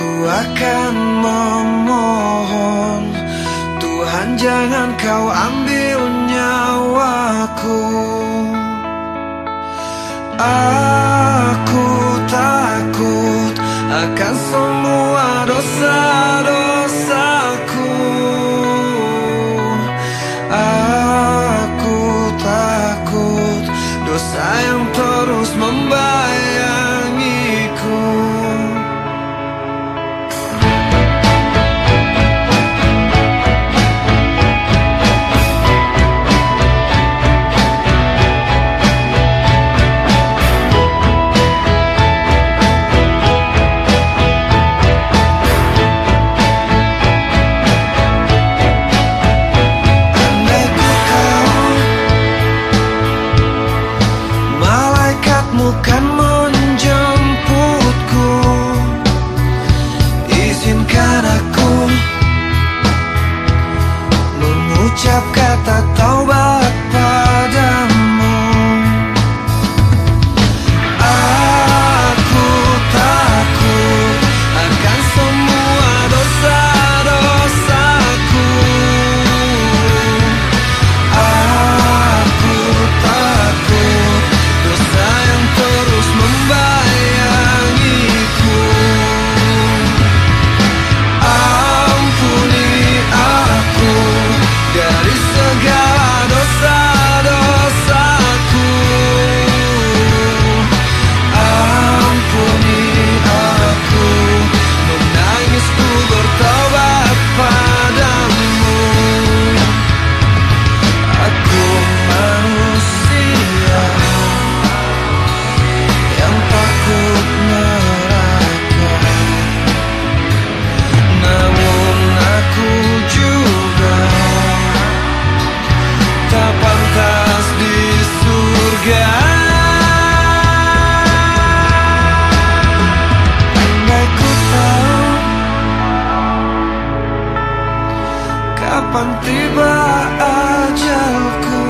Ku akan memohon Tuhan jangan kau ambil nyawaku. Aku takut akan semua dosa-dosaku Kapan tiba ajalku?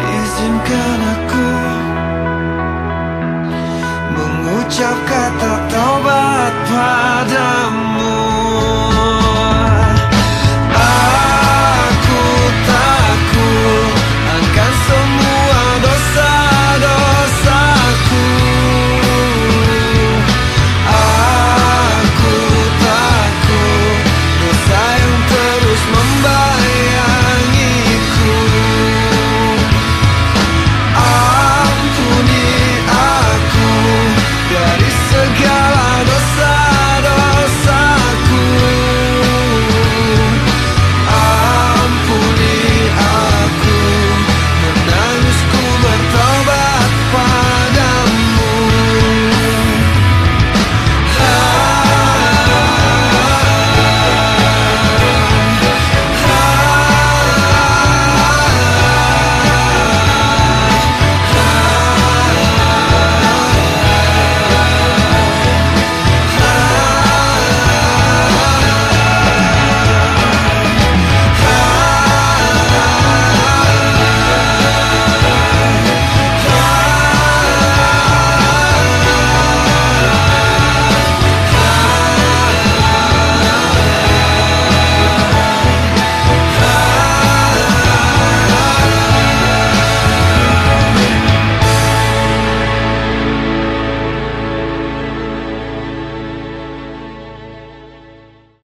Izinkan aku Mengucap kata taubat padamu